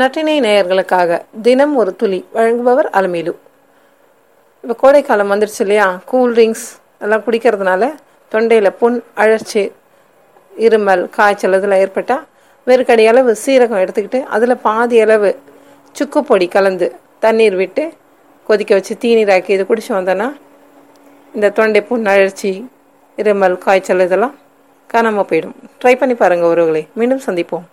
நட்டினை நேயர்களுக்காக தினம் ஒரு துளி வழங்குபவர் அலமேலு. இப்போ கோடைக்காலம் வந்துடுச்சு இல்லையா? கூல் ட்ரிங்க்ஸ் எல்லாம் குடிக்கிறதுனால தொண்டையில் புண் அழற்சி இருமல் காய்ச்சல் இதெல்லாம் ஏற்பட்டால் வெறுக்கடி அளவு சீரகம் எடுத்துக்கிட்டு அதில் பாதி அளவு சுக்கு பொடி கலந்து தண்ணீர் விட்டு கொதிக்க வச்சு தீநீராக்கி இது குடிச்சு வந்தோன்னா இந்த தொண்டை புண் அழற்சி இருமல் காய்ச்சல் இதெல்லாம் காணாமல் போயிடும். ட்ரை பண்ணி பாருங்கள் உறவுகளை. மீண்டும் சந்திப்போம்.